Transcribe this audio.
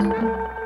Música